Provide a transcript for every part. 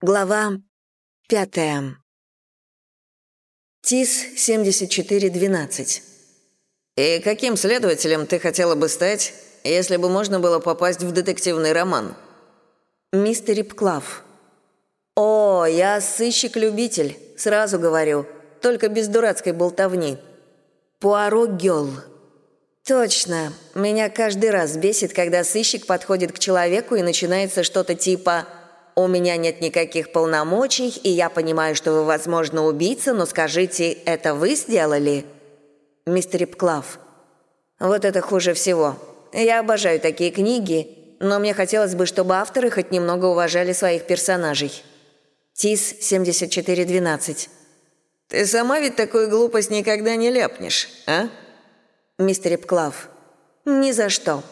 Глава пятая. ТИС 7412. «И каким следователем ты хотела бы стать, если бы можно было попасть в детективный роман?» Мистер Рипклав. «О, я сыщик-любитель, сразу говорю, только без дурацкой болтовни. Пуаро Гёл». «Точно, меня каждый раз бесит, когда сыщик подходит к человеку и начинается что-то типа «У меня нет никаких полномочий, и я понимаю, что вы, возможно, убийца, но скажите, это вы сделали?» Мистер Рипклав. «Вот это хуже всего. Я обожаю такие книги, но мне хотелось бы, чтобы авторы хоть немного уважали своих персонажей». ТИС 7412. «Ты сама ведь такую глупость никогда не ляпнешь, а?» Мистер Рипклав. «Ни за что».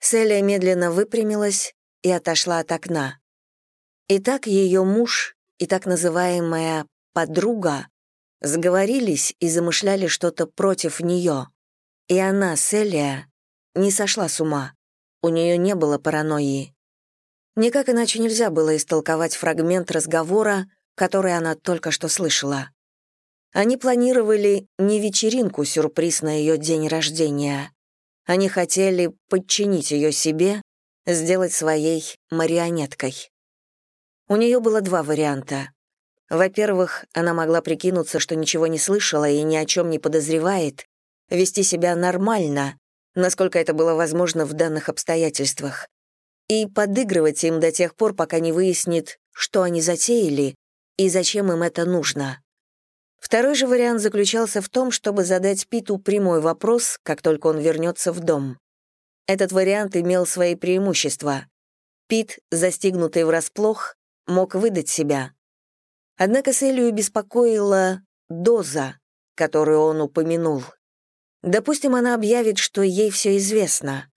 Селия медленно выпрямилась и отошла от окна. Итак, ее муж и так называемая «подруга» сговорились и замышляли что-то против нее. И она, Селия, не сошла с ума. У нее не было паранойи. Никак иначе нельзя было истолковать фрагмент разговора, который она только что слышала. Они планировали не вечеринку-сюрприз на ее день рождения. Они хотели подчинить ее себе, сделать своей марионеткой. У нее было два варианта. Во-первых, она могла прикинуться, что ничего не слышала и ни о чем не подозревает, вести себя нормально, насколько это было возможно в данных обстоятельствах, и подыгрывать им до тех пор, пока не выяснит, что они затеяли и зачем им это нужно. Второй же вариант заключался в том, чтобы задать Питу прямой вопрос, как только он вернется в дом. Этот вариант имел свои преимущества. Пит, застигнутый врасплох, мог выдать себя. Однако Селию беспокоила доза, которую он упомянул. Допустим, она объявит, что ей все известно.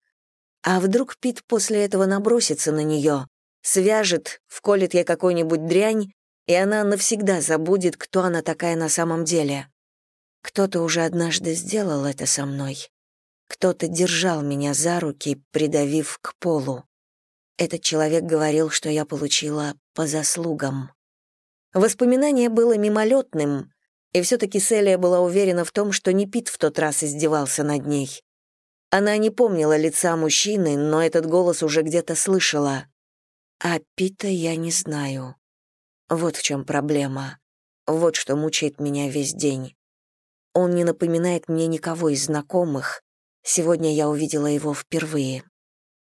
А вдруг Пит после этого набросится на нее, свяжет, вколет ей какую-нибудь дрянь и она навсегда забудет, кто она такая на самом деле. Кто-то уже однажды сделал это со мной. Кто-то держал меня за руки, придавив к полу. Этот человек говорил, что я получила по заслугам. Воспоминание было мимолетным, и все-таки Селия была уверена в том, что не Пит в тот раз издевался над ней. Она не помнила лица мужчины, но этот голос уже где-то слышала. А Пита я не знаю. Вот в чем проблема. Вот что мучает меня весь день. Он не напоминает мне никого из знакомых. Сегодня я увидела его впервые.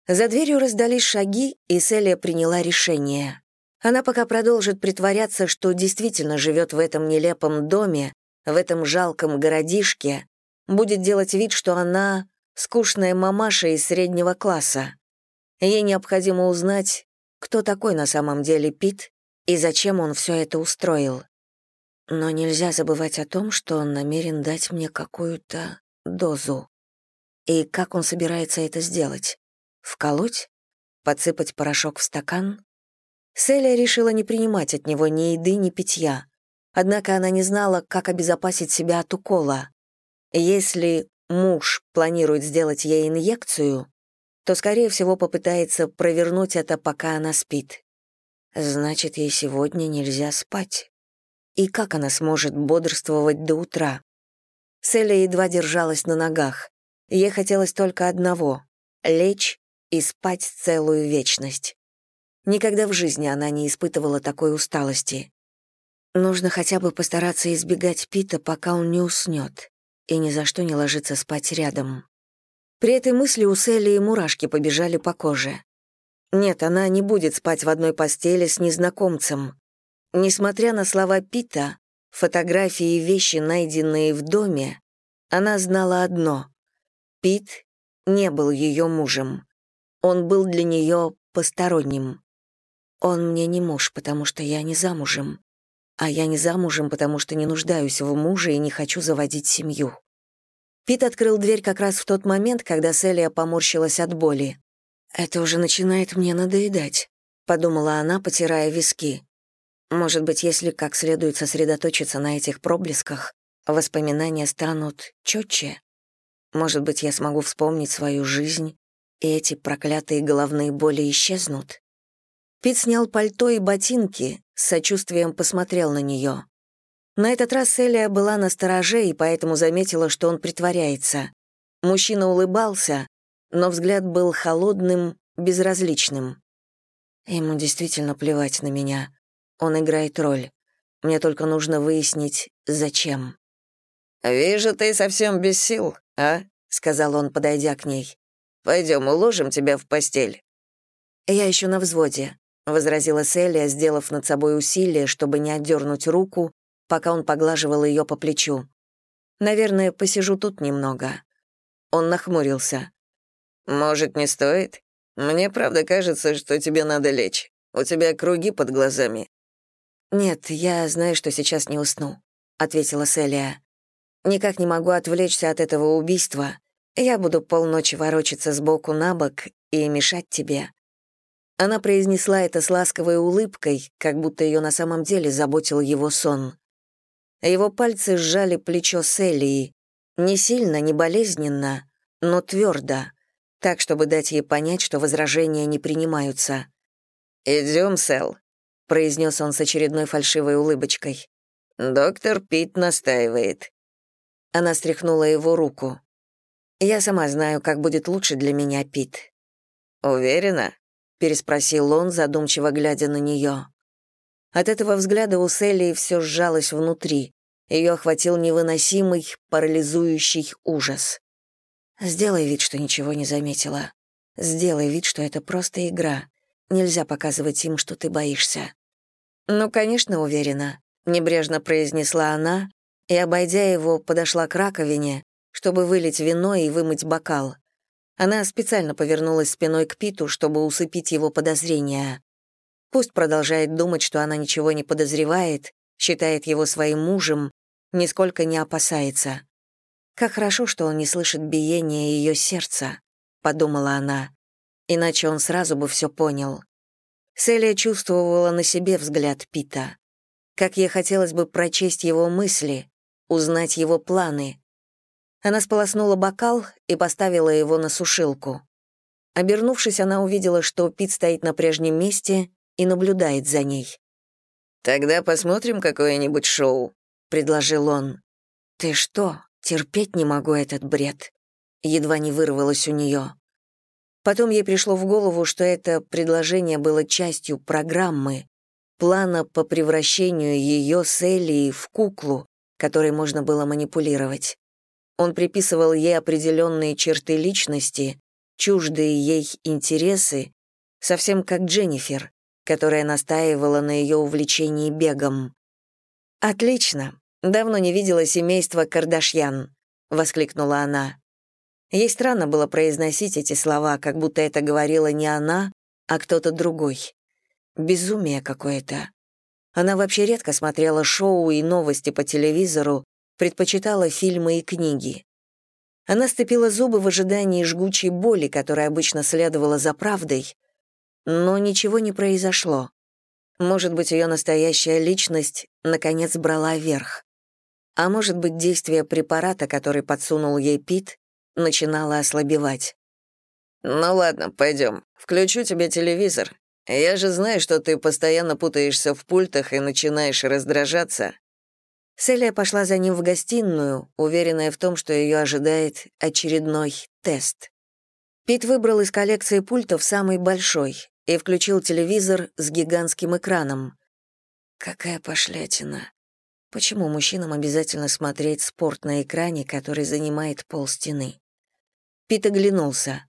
За дверью раздались шаги, и Селия приняла решение. Она пока продолжит притворяться, что действительно живет в этом нелепом доме, в этом жалком городишке, будет делать вид, что она скучная мамаша из среднего класса. Ей необходимо узнать, кто такой на самом деле Пит и зачем он все это устроил. Но нельзя забывать о том, что он намерен дать мне какую-то дозу. И как он собирается это сделать? Вколоть? Подсыпать порошок в стакан? Селия решила не принимать от него ни еды, ни питья. Однако она не знала, как обезопасить себя от укола. Если муж планирует сделать ей инъекцию, то, скорее всего, попытается провернуть это, пока она спит. Значит, ей сегодня нельзя спать. И как она сможет бодрствовать до утра? Селия едва держалась на ногах. Ей хотелось только одного — лечь и спать целую вечность. Никогда в жизни она не испытывала такой усталости. Нужно хотя бы постараться избегать Пита, пока он не уснет, и ни за что не ложиться спать рядом. При этой мысли у Селии мурашки побежали по коже. Нет, она не будет спать в одной постели с незнакомцем. Несмотря на слова Пита, фотографии и вещи, найденные в доме, она знала одно — Пит не был ее мужем. Он был для нее посторонним. Он мне не муж, потому что я не замужем. А я не замужем, потому что не нуждаюсь в муже и не хочу заводить семью. Пит открыл дверь как раз в тот момент, когда Селия поморщилась от боли. «Это уже начинает мне надоедать», — подумала она, потирая виски. «Может быть, если как следует сосредоточиться на этих проблесках, воспоминания станут четче? Может быть, я смогу вспомнить свою жизнь, и эти проклятые головные боли исчезнут? Пит снял пальто и ботинки, с сочувствием посмотрел на нее. На этот раз Селия была на стороже и поэтому заметила, что он притворяется. Мужчина улыбался, но взгляд был холодным, безразличным. Ему действительно плевать на меня. Он играет роль. Мне только нужно выяснить, зачем. «Вижу, ты совсем без сил, а?» — сказал он, подойдя к ней. Пойдем, уложим тебя в постель». «Я еще на взводе», — возразила Селия, сделав над собой усилие, чтобы не отдернуть руку, пока он поглаживал ее по плечу. «Наверное, посижу тут немного». Он нахмурился. «Может, не стоит? Мне правда кажется, что тебе надо лечь. У тебя круги под глазами». «Нет, я знаю, что сейчас не усну», — ответила Селия. «Никак не могу отвлечься от этого убийства. Я буду полночи ворочаться сбоку на бок и мешать тебе». Она произнесла это с ласковой улыбкой, как будто ее на самом деле заботил его сон. Его пальцы сжали плечо Селии, не сильно, не болезненно, но твердо, так, чтобы дать ей понять, что возражения не принимаются. «Идем, Сэл», — произнес он с очередной фальшивой улыбочкой. «Доктор Пит настаивает». Она стряхнула его руку. Я сама знаю, как будет лучше для меня, Пит». «Уверена?» — переспросил он, задумчиво глядя на нее. От этого взгляда у Селли все сжалось внутри. Ее охватил невыносимый, парализующий ужас. «Сделай вид, что ничего не заметила. Сделай вид, что это просто игра. Нельзя показывать им, что ты боишься». «Ну, конечно, уверена», — небрежно произнесла она, и, обойдя его, подошла к раковине, чтобы вылить вино и вымыть бокал. Она специально повернулась спиной к Питу, чтобы усыпить его подозрения. Пусть продолжает думать, что она ничего не подозревает, считает его своим мужем, нисколько не опасается. Как хорошо, что он не слышит биения ее сердца, подумала она. Иначе он сразу бы все понял. Селия чувствовала на себе взгляд Пита. Как ей хотелось бы прочесть его мысли, узнать его планы, она сполоснула бокал и поставила его на сушилку. Обернувшись, она увидела, что Пит стоит на прежнем месте и наблюдает за ней. «Тогда посмотрим какое-нибудь шоу», — предложил он. «Ты что, терпеть не могу этот бред?» Едва не вырвалось у нее. Потом ей пришло в голову, что это предложение было частью программы, плана по превращению ее с Элли в куклу, которой можно было манипулировать. Он приписывал ей определенные черты личности, чуждые ей интересы, совсем как Дженнифер, которая настаивала на ее увлечении бегом. «Отлично. Давно не видела семейства Кардашьян», — воскликнула она. Ей странно было произносить эти слова, как будто это говорила не она, а кто-то другой. Безумие какое-то. Она вообще редко смотрела шоу и новости по телевизору, предпочитала фильмы и книги. Она сцепила зубы в ожидании жгучей боли, которая обычно следовала за правдой, но ничего не произошло. Может быть, ее настоящая личность наконец брала верх. А может быть, действие препарата, который подсунул ей Пит, начинало ослабевать. «Ну ладно, пойдем. Включу тебе телевизор. Я же знаю, что ты постоянно путаешься в пультах и начинаешь раздражаться. Селия пошла за ним в гостиную, уверенная в том, что ее ожидает очередной тест. Пит выбрал из коллекции пультов самый большой и включил телевизор с гигантским экраном. Какая пошлятина. Почему мужчинам обязательно смотреть спорт на экране, который занимает пол стены? Пит оглянулся.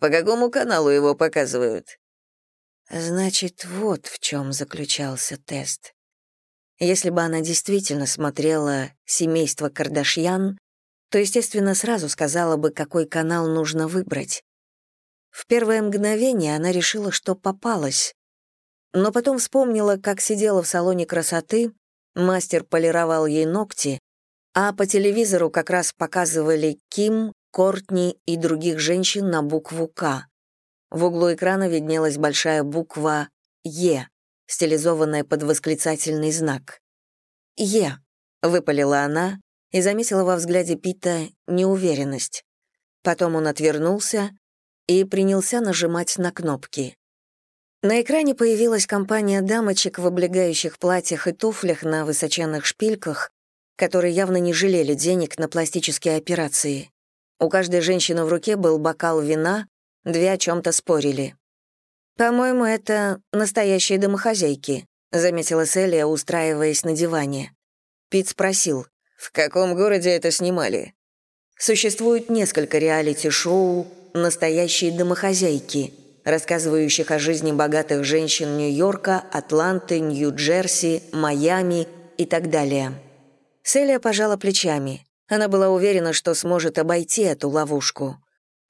«По какому каналу его показывают?» Значит, вот в чем заключался тест. Если бы она действительно смотрела «Семейство Кардашьян», то, естественно, сразу сказала бы, какой канал нужно выбрать. В первое мгновение она решила, что попалась. Но потом вспомнила, как сидела в салоне красоты, мастер полировал ей ногти, а по телевизору как раз показывали Ким, Кортни и других женщин на букву «К». В углу экрана виднелась большая буква «Е», стилизованная под восклицательный знак. «Е», — выпалила она и заметила во взгляде Пита неуверенность. Потом он отвернулся и принялся нажимать на кнопки. На экране появилась компания дамочек в облегающих платьях и туфлях на высоченных шпильках, которые явно не жалели денег на пластические операции. У каждой женщины в руке был бокал вина, две о чем-то спорили. «По-моему, это настоящие домохозяйки», — заметила Селия, устраиваясь на диване. Пит спросил, «В каком городе это снимали?» Существует несколько реалити-шоу «Настоящие домохозяйки», рассказывающих о жизни богатых женщин Нью-Йорка, Атланты, Нью-Джерси, Майами и так далее. Селия пожала плечами. Она была уверена, что сможет обойти эту ловушку.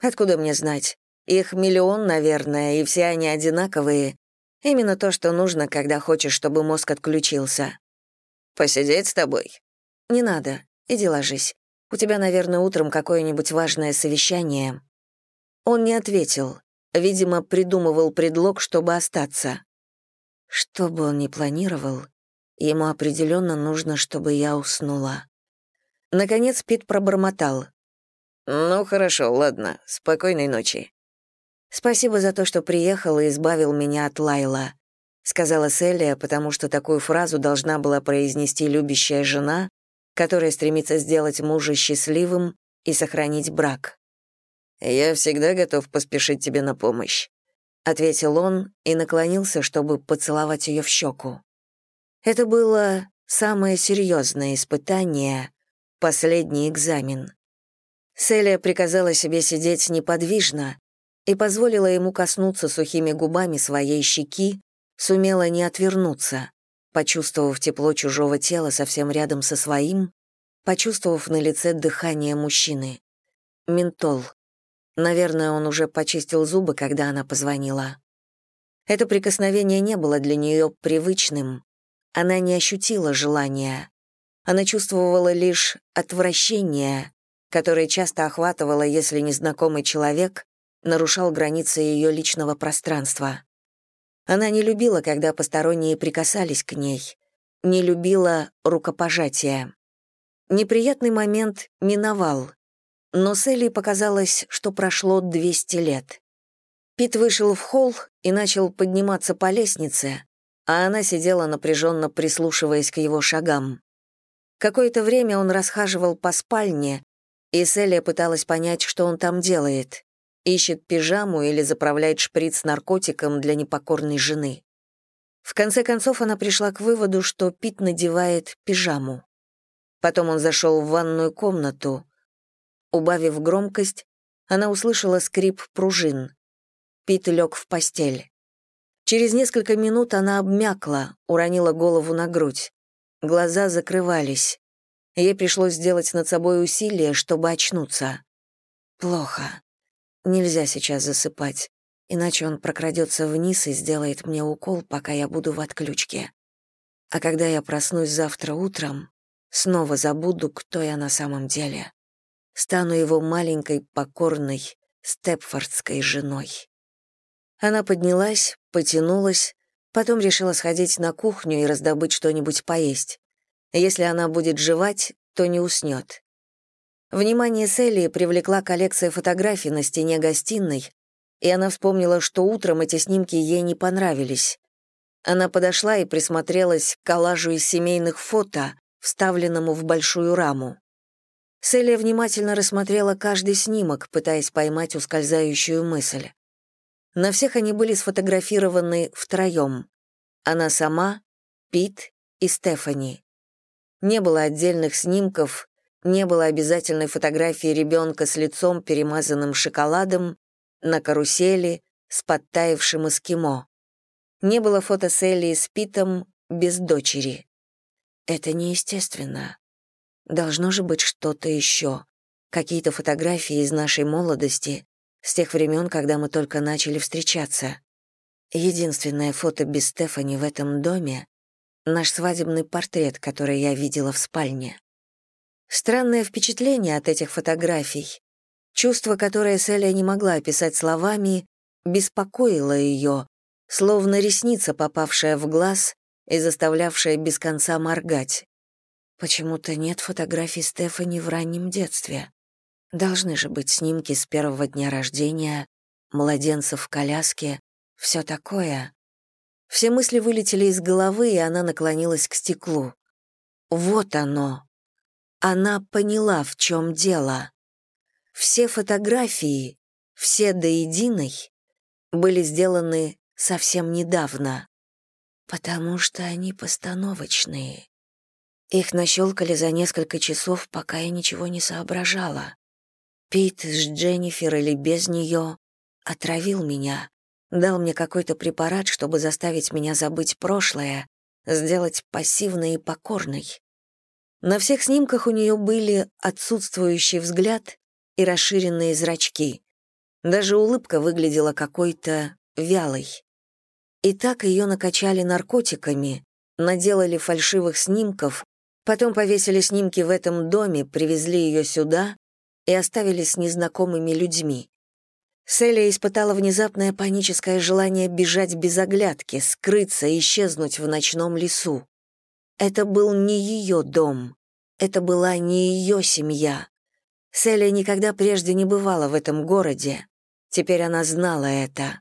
Откуда мне знать? Их миллион, наверное, и все они одинаковые. Именно то, что нужно, когда хочешь, чтобы мозг отключился. «Посидеть с тобой?» «Не надо. Иди ложись. У тебя, наверное, утром какое-нибудь важное совещание». Он не ответил. Видимо, придумывал предлог, чтобы остаться. Что бы он ни планировал, ему определенно нужно, чтобы я уснула. Наконец Пит пробормотал. «Ну хорошо, ладно. Спокойной ночи». «Спасибо за то, что приехал и избавил меня от Лайла», сказала Селия, потому что такую фразу должна была произнести любящая жена, которая стремится сделать мужа счастливым и сохранить брак. «Я всегда готов поспешить тебе на помощь», — ответил он и наклонился, чтобы поцеловать ее в щеку. Это было самое серьезное испытание, последний экзамен. Селия приказала себе сидеть неподвижно и позволила ему коснуться сухими губами своей щеки, сумела не отвернуться, почувствовав тепло чужого тела совсем рядом со своим, почувствовав на лице дыхание мужчины. Ментол. Наверное, он уже почистил зубы, когда она позвонила. Это прикосновение не было для нее привычным. Она не ощутила желания. Она чувствовала лишь отвращение, которое часто охватывало, если незнакомый человек нарушал границы ее личного пространства. Она не любила, когда посторонние прикасались к ней, не любила рукопожатия. Неприятный момент миновал, но Селли показалось, что прошло 200 лет. Пит вышел в холл и начал подниматься по лестнице, а она сидела напряженно прислушиваясь к его шагам. Какое-то время он расхаживал по спальне, и Селия пыталась понять, что он там делает. Ищет пижаму или заправляет шприц наркотиком для непокорной жены. В конце концов она пришла к выводу, что Пит надевает пижаму. Потом он зашел в ванную комнату. Убавив громкость, она услышала скрип пружин. Пит лег в постель. Через несколько минут она обмякла, уронила голову на грудь. Глаза закрывались. Ей пришлось сделать над собой усилие, чтобы очнуться. Плохо. Нельзя сейчас засыпать, иначе он прокрадется вниз и сделает мне укол, пока я буду в отключке. А когда я проснусь завтра утром, снова забуду, кто я на самом деле. Стану его маленькой, покорной, степфордской женой. Она поднялась, потянулась, Потом решила сходить на кухню и раздобыть что-нибудь поесть. Если она будет жевать, то не уснет. Внимание Селли привлекла коллекция фотографий на стене гостиной, и она вспомнила, что утром эти снимки ей не понравились. Она подошла и присмотрелась к коллажу из семейных фото, вставленному в большую раму. Селия внимательно рассмотрела каждый снимок, пытаясь поймать ускользающую мысль. На всех они были сфотографированы втроем. Она сама, Пит и Стефани. Не было отдельных снимков, не было обязательной фотографии ребенка с лицом, перемазанным шоколадом, на карусели, с подтаявшим эскимо. Не было фото Селли с Питом без дочери. Это неестественно. Должно же быть что-то еще. Какие-то фотографии из нашей молодости, с тех времен, когда мы только начали встречаться. Единственное фото без Стефани в этом доме — наш свадебный портрет, который я видела в спальне. Странное впечатление от этих фотографий. Чувство, которое Селия не могла описать словами, беспокоило ее, словно ресница, попавшая в глаз и заставлявшая без конца моргать. Почему-то нет фотографий Стефани в раннем детстве. Должны же быть снимки с первого дня рождения, младенцев в коляске, все такое. Все мысли вылетели из головы, и она наклонилась к стеклу. Вот оно. Она поняла, в чем дело. Все фотографии, все до единой, были сделаны совсем недавно, потому что они постановочные. Их нащелкали за несколько часов, пока я ничего не соображала. Пит с Дженнифер или без нее отравил меня, дал мне какой-то препарат, чтобы заставить меня забыть прошлое, сделать пассивной и покорной. На всех снимках у нее были отсутствующий взгляд и расширенные зрачки. Даже улыбка выглядела какой-то вялой. И так ее накачали наркотиками, наделали фальшивых снимков, потом повесили снимки в этом доме, привезли ее сюда и оставили с незнакомыми людьми. Селия испытала внезапное паническое желание бежать без оглядки, скрыться, исчезнуть в ночном лесу. Это был не ее дом, это была не ее семья. Селия никогда прежде не бывала в этом городе. Теперь она знала это.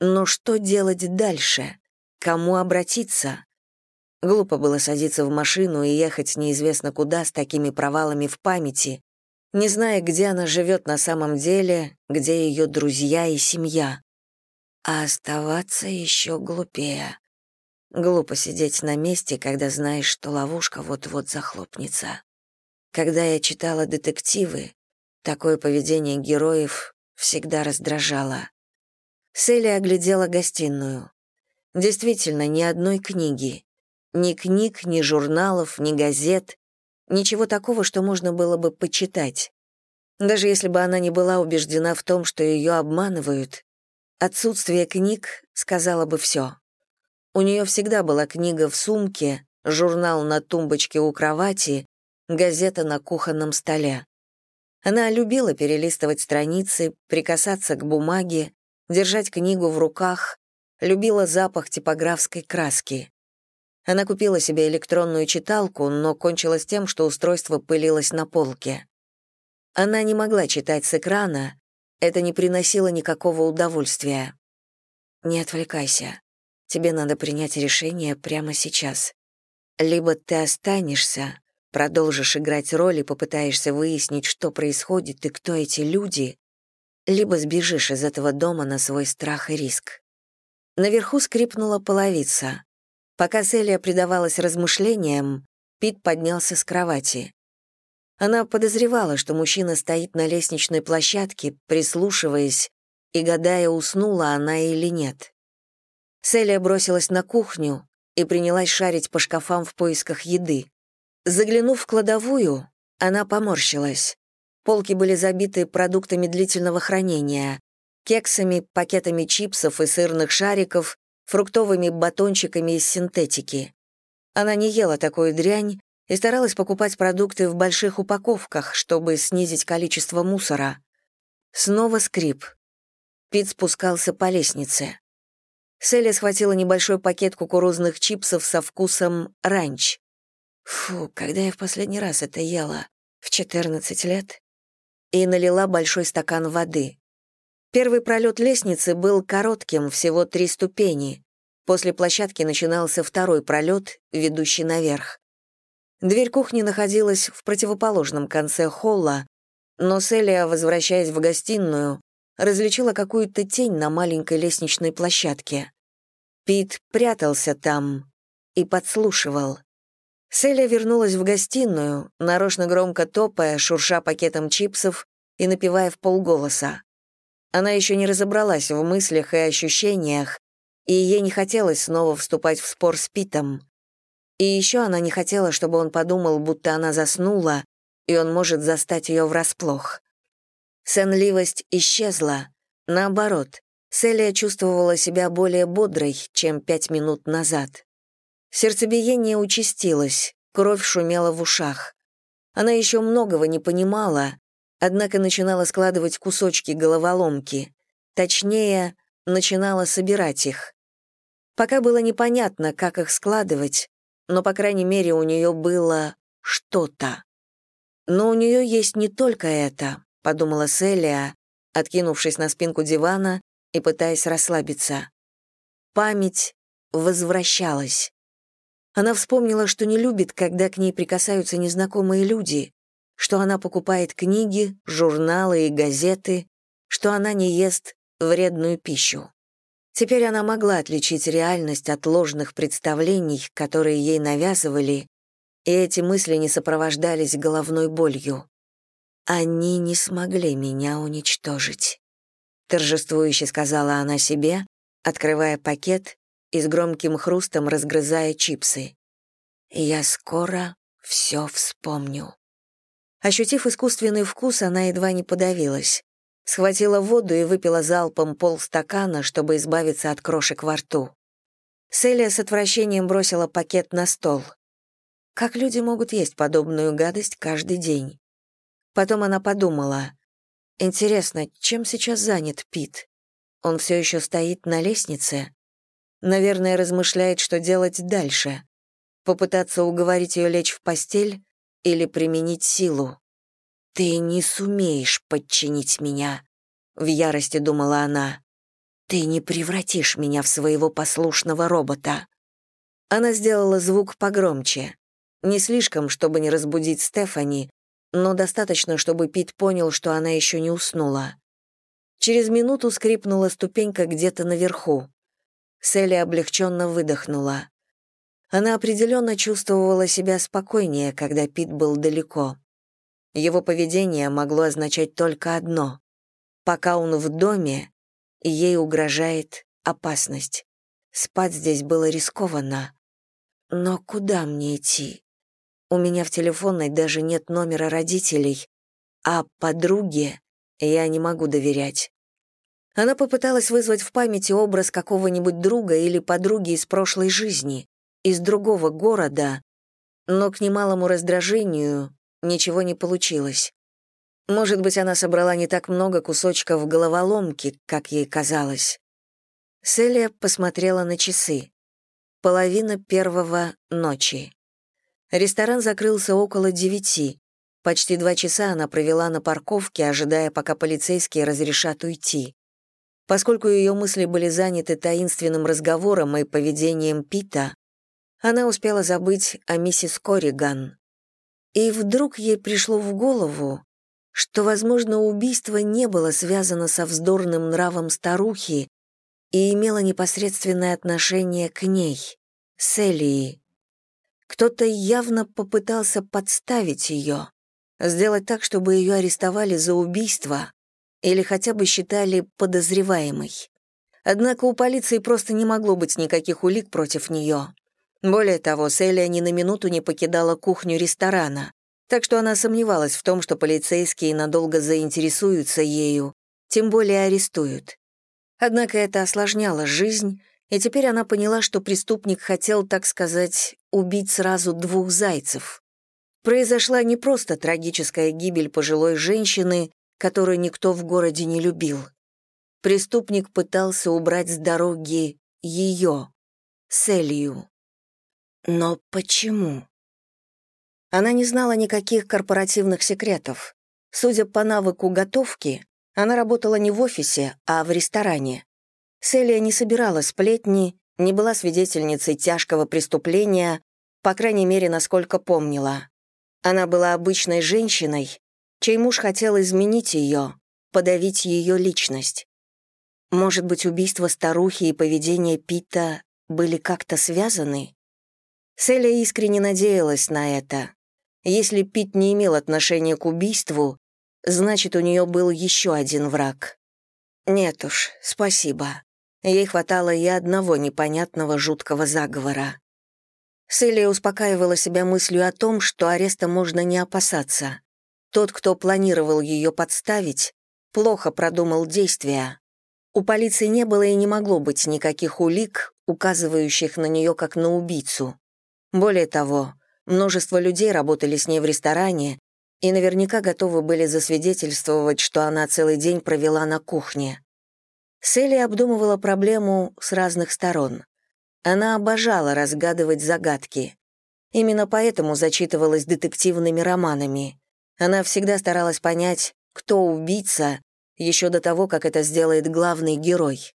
Но что делать дальше? Кому обратиться? Глупо было садиться в машину и ехать неизвестно куда с такими провалами в памяти, не зная, где она живет на самом деле, где ее друзья и семья. А оставаться еще глупее. Глупо сидеть на месте, когда знаешь, что ловушка вот-вот захлопнется. Когда я читала детективы, такое поведение героев всегда раздражало. Селли оглядела гостиную. Действительно, ни одной книги. Ни книг, ни журналов, ни газет, Ничего такого, что можно было бы почитать. Даже если бы она не была убеждена в том, что ее обманывают, отсутствие книг сказала бы все. У нее всегда была книга в сумке, журнал на тумбочке у кровати, газета на кухонном столе. Она любила перелистывать страницы, прикасаться к бумаге, держать книгу в руках, любила запах типографской краски. Она купила себе электронную читалку, но кончилось тем, что устройство пылилось на полке. Она не могла читать с экрана, это не приносило никакого удовольствия. «Не отвлекайся. Тебе надо принять решение прямо сейчас. Либо ты останешься, продолжишь играть роль и попытаешься выяснить, что происходит и кто эти люди, либо сбежишь из этого дома на свой страх и риск». Наверху скрипнула половица. Пока Селия предавалась размышлениям, Пит поднялся с кровати. Она подозревала, что мужчина стоит на лестничной площадке, прислушиваясь и гадая, уснула она или нет. Селия бросилась на кухню и принялась шарить по шкафам в поисках еды. Заглянув в кладовую, она поморщилась. Полки были забиты продуктами длительного хранения, кексами, пакетами чипсов и сырных шариков, фруктовыми батончиками из синтетики. Она не ела такую дрянь и старалась покупать продукты в больших упаковках, чтобы снизить количество мусора. Снова скрип. Пит спускался по лестнице. Селли схватила небольшой пакет кукурузных чипсов со вкусом ранч. Фу, когда я в последний раз это ела? В 14 лет? И налила большой стакан воды. Первый пролет лестницы был коротким, всего три ступени. После площадки начинался второй пролет, ведущий наверх. Дверь кухни находилась в противоположном конце холла, но Селия, возвращаясь в гостиную, различила какую-то тень на маленькой лестничной площадке. Пит прятался там и подслушивал. Селия вернулась в гостиную, нарочно громко топая, шурша пакетом чипсов и напевая в полголоса. Она еще не разобралась в мыслях и ощущениях, и ей не хотелось снова вступать в спор с Питом. И еще она не хотела, чтобы он подумал, будто она заснула, и он может застать ее врасплох. Сонливость исчезла. Наоборот, Селия чувствовала себя более бодрой, чем пять минут назад. Сердцебиение участилось, кровь шумела в ушах. Она еще многого не понимала, однако начинала складывать кусочки головоломки. Точнее, начинала собирать их. Пока было непонятно, как их складывать, но, по крайней мере, у нее было что-то. Но у нее есть не только это, подумала Селия, откинувшись на спинку дивана и пытаясь расслабиться. Память возвращалась. Она вспомнила, что не любит, когда к ней прикасаются незнакомые люди, что она покупает книги, журналы и газеты, что она не ест вредную пищу. Теперь она могла отличить реальность от ложных представлений, которые ей навязывали, и эти мысли не сопровождались головной болью. «Они не смогли меня уничтожить», — торжествующе сказала она себе, открывая пакет и с громким хрустом разгрызая чипсы. «Я скоро все вспомню». Ощутив искусственный вкус, она едва не подавилась схватила воду и выпила залпом полстакана, чтобы избавиться от крошек во рту. Селия с отвращением бросила пакет на стол. Как люди могут есть подобную гадость каждый день? Потом она подумала. Интересно, чем сейчас занят Пит? Он все еще стоит на лестнице? Наверное, размышляет, что делать дальше. Попытаться уговорить ее лечь в постель или применить силу. «Ты не сумеешь подчинить меня», — в ярости думала она. «Ты не превратишь меня в своего послушного робота». Она сделала звук погромче. Не слишком, чтобы не разбудить Стефани, но достаточно, чтобы Пит понял, что она еще не уснула. Через минуту скрипнула ступенька где-то наверху. Селли облегченно выдохнула. Она определенно чувствовала себя спокойнее, когда Пит был далеко. Его поведение могло означать только одно. Пока он в доме, ей угрожает опасность. Спать здесь было рискованно. Но куда мне идти? У меня в телефонной даже нет номера родителей, а подруге я не могу доверять. Она попыталась вызвать в памяти образ какого-нибудь друга или подруги из прошлой жизни, из другого города, но к немалому раздражению ничего не получилось. Может быть, она собрала не так много кусочков головоломки, как ей казалось. Селия посмотрела на часы. Половина первого ночи. Ресторан закрылся около девяти. Почти два часа она провела на парковке, ожидая, пока полицейские разрешат уйти. Поскольку ее мысли были заняты таинственным разговором и поведением Пита, она успела забыть о миссис Корриган. И вдруг ей пришло в голову, что, возможно, убийство не было связано со вздорным нравом старухи и имело непосредственное отношение к ней, Селии. Кто-то явно попытался подставить ее, сделать так, чтобы ее арестовали за убийство или хотя бы считали подозреваемой. Однако у полиции просто не могло быть никаких улик против нее. Более того, Селия ни на минуту не покидала кухню ресторана, так что она сомневалась в том, что полицейские надолго заинтересуются ею, тем более арестуют. Однако это осложняло жизнь, и теперь она поняла, что преступник хотел, так сказать, убить сразу двух зайцев. Произошла не просто трагическая гибель пожилой женщины, которую никто в городе не любил. Преступник пытался убрать с дороги ее, Селью. Но почему? Она не знала никаких корпоративных секретов. Судя по навыку готовки, она работала не в офисе, а в ресторане. Селия не собирала сплетни, не была свидетельницей тяжкого преступления, по крайней мере, насколько помнила. Она была обычной женщиной, чей муж хотел изменить ее, подавить ее личность. Может быть, убийство старухи и поведение Пита были как-то связаны? Селия искренне надеялась на это. Если Пит не имел отношения к убийству, значит, у нее был еще один враг. Нет уж, спасибо. Ей хватало и одного непонятного жуткого заговора. Селия успокаивала себя мыслью о том, что ареста можно не опасаться. Тот, кто планировал ее подставить, плохо продумал действия. У полиции не было и не могло быть никаких улик, указывающих на нее как на убийцу. Более того, множество людей работали с ней в ресторане и наверняка готовы были засвидетельствовать, что она целый день провела на кухне. Селли обдумывала проблему с разных сторон. Она обожала разгадывать загадки. Именно поэтому зачитывалась детективными романами. Она всегда старалась понять, кто убийца, еще до того, как это сделает главный герой.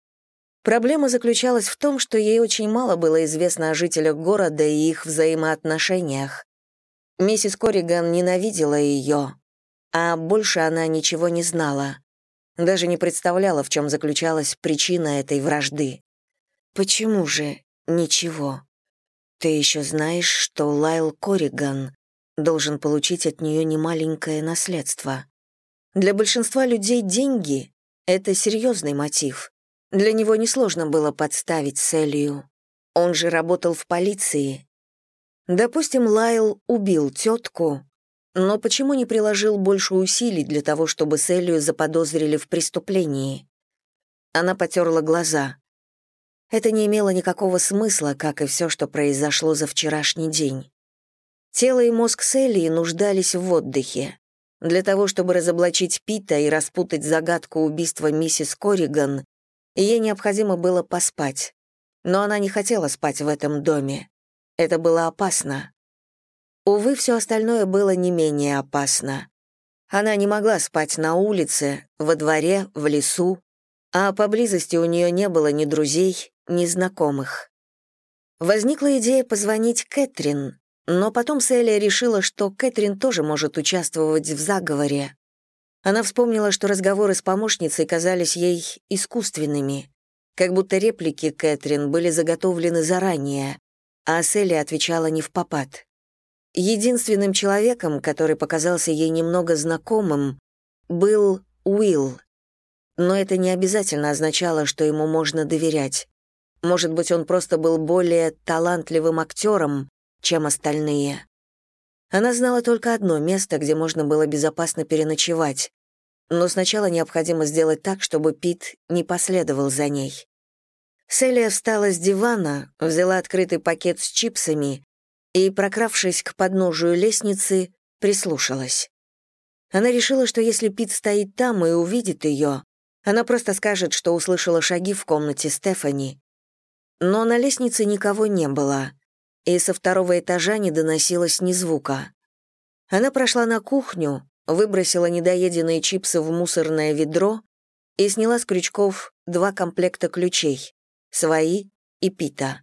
Проблема заключалась в том, что ей очень мало было известно о жителях города и их взаимоотношениях. Миссис Корриган ненавидела ее, а больше она ничего не знала. Даже не представляла, в чем заключалась причина этой вражды. «Почему же ничего? Ты еще знаешь, что Лайл Корриган должен получить от нее немаленькое наследство. Для большинства людей деньги — это серьезный мотив. Для него несложно было подставить Селию. Он же работал в полиции. Допустим, Лайл убил тетку, но почему не приложил больше усилий для того, чтобы Селию заподозрили в преступлении? Она потерла глаза. Это не имело никакого смысла, как и все, что произошло за вчерашний день. Тело и мозг Селии нуждались в отдыхе. Для того, чтобы разоблачить Пита и распутать загадку убийства миссис Корриган, ей необходимо было поспать. Но она не хотела спать в этом доме. Это было опасно. Увы, все остальное было не менее опасно. Она не могла спать на улице, во дворе, в лесу, а поблизости у нее не было ни друзей, ни знакомых. Возникла идея позвонить Кэтрин, но потом Селия решила, что Кэтрин тоже может участвовать в заговоре. Она вспомнила, что разговоры с помощницей казались ей искусственными, как будто реплики Кэтрин были заготовлены заранее, а Селия отвечала не в попад. Единственным человеком, который показался ей немного знакомым, был Уилл. Но это не обязательно означало, что ему можно доверять. Может быть, он просто был более талантливым актером, чем остальные. Она знала только одно место, где можно было безопасно переночевать, но сначала необходимо сделать так, чтобы Пит не последовал за ней. Селия встала с дивана, взяла открытый пакет с чипсами и, прокравшись к подножию лестницы, прислушалась. Она решила, что если Пит стоит там и увидит ее, она просто скажет, что услышала шаги в комнате Стефани. Но на лестнице никого не было и со второго этажа не доносилось ни звука. Она прошла на кухню, выбросила недоеденные чипсы в мусорное ведро и сняла с крючков два комплекта ключей — свои и Пита.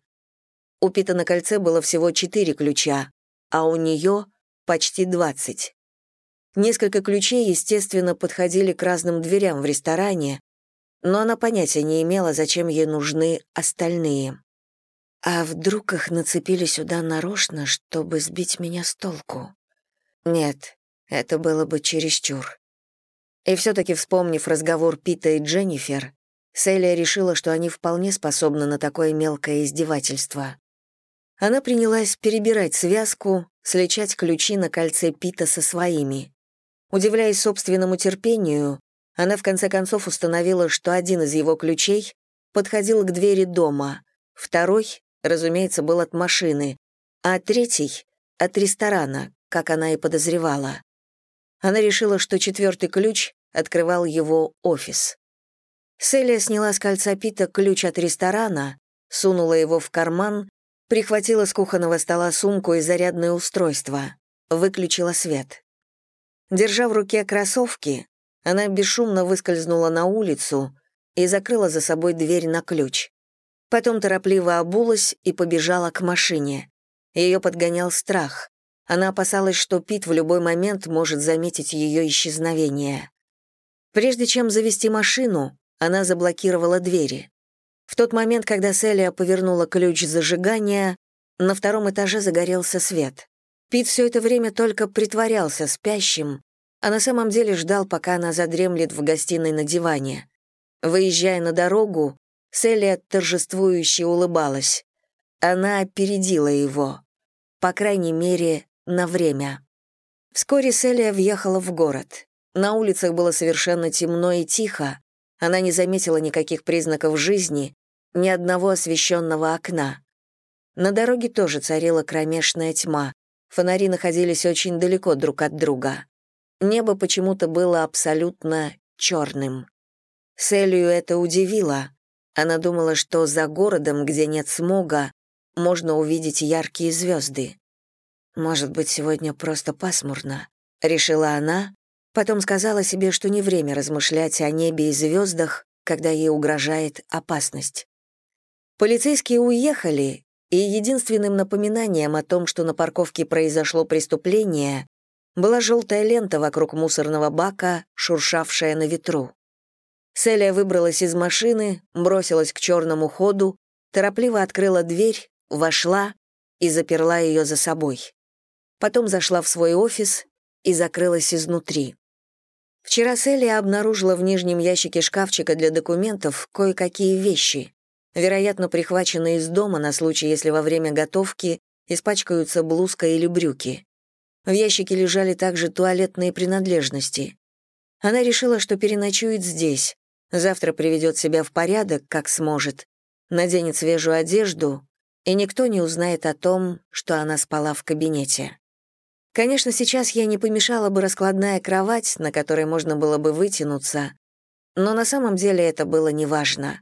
У Пита на кольце было всего четыре ключа, а у нее почти двадцать. Несколько ключей, естественно, подходили к разным дверям в ресторане, но она понятия не имела, зачем ей нужны остальные. А вдруг их нацепили сюда нарочно, чтобы сбить меня с толку? Нет, это было бы чересчур. И все-таки, вспомнив разговор Пита и Дженнифер, Селия решила, что они вполне способны на такое мелкое издевательство. Она принялась перебирать связку, сличать ключи на кольце Пита со своими. Удивляясь собственному терпению, она в конце концов установила, что один из его ключей подходил к двери дома, второй разумеется, был от машины, а третий — от ресторана, как она и подозревала. Она решила, что четвертый ключ открывал его офис. Селия сняла с кольца Пита ключ от ресторана, сунула его в карман, прихватила с кухонного стола сумку и зарядное устройство, выключила свет. Держа в руке кроссовки, она бесшумно выскользнула на улицу и закрыла за собой дверь на ключ. Потом торопливо обулась и побежала к машине. Ее подгонял страх. Она опасалась, что Пит в любой момент может заметить ее исчезновение. Прежде чем завести машину, она заблокировала двери. В тот момент, когда Селия повернула ключ зажигания, на втором этаже загорелся свет. Пит все это время только притворялся спящим, а на самом деле ждал, пока она задремлет в гостиной на диване. Выезжая на дорогу, Селия торжествующе улыбалась. Она опередила его. По крайней мере, на время. Вскоре Селия въехала в город. На улицах было совершенно темно и тихо. Она не заметила никаких признаков жизни, ни одного освещенного окна. На дороге тоже царила кромешная тьма. Фонари находились очень далеко друг от друга. Небо почему-то было абсолютно черным. Селию это удивило. Она думала, что за городом, где нет смога, можно увидеть яркие звезды. «Может быть, сегодня просто пасмурно», — решила она, потом сказала себе, что не время размышлять о небе и звездах, когда ей угрожает опасность. Полицейские уехали, и единственным напоминанием о том, что на парковке произошло преступление, была желтая лента вокруг мусорного бака, шуршавшая на ветру. Селия выбралась из машины, бросилась к черному ходу, торопливо открыла дверь, вошла и заперла ее за собой. Потом зашла в свой офис и закрылась изнутри. Вчера Селия обнаружила в нижнем ящике шкафчика для документов кое-какие вещи, вероятно, прихваченные из дома на случай, если во время готовки испачкаются блузка или брюки. В ящике лежали также туалетные принадлежности. Она решила, что переночует здесь, завтра приведет себя в порядок, как сможет, наденет свежую одежду, и никто не узнает о том, что она спала в кабинете. Конечно, сейчас ей не помешала бы раскладная кровать, на которой можно было бы вытянуться, но на самом деле это было неважно.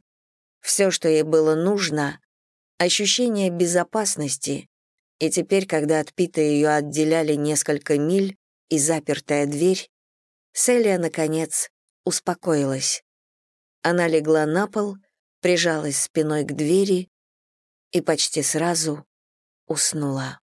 Все, что ей было нужно — ощущение безопасности и теперь, когда от Пита ее отделяли несколько миль и запертая дверь, Селия, наконец, успокоилась. Она легла на пол, прижалась спиной к двери и почти сразу уснула.